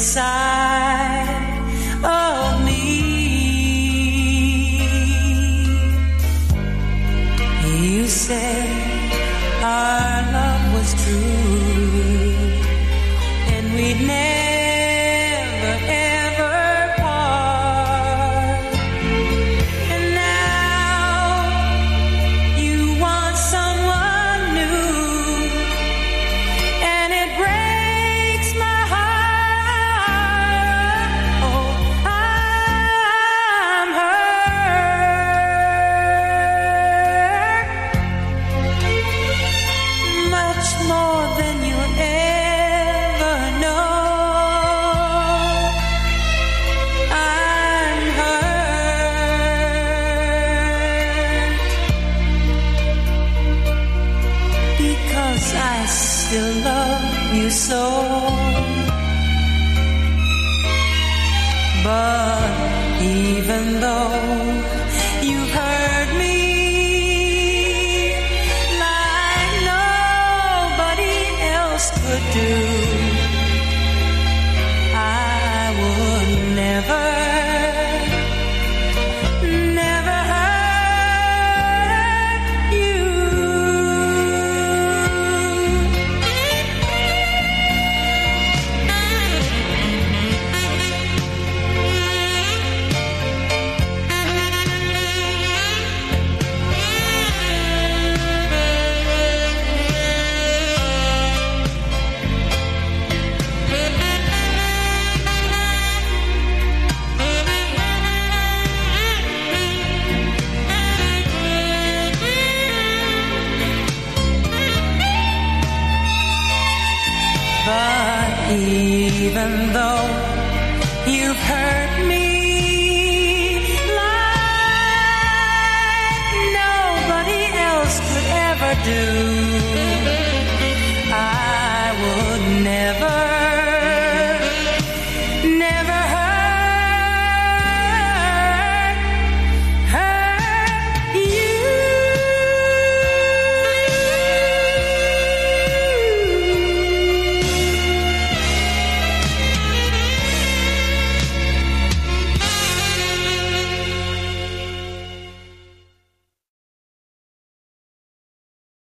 inside. Because I still love you so. But even though you've hurt me like nobody else could do, But even though you've hurt me. Like nobody else could ever do,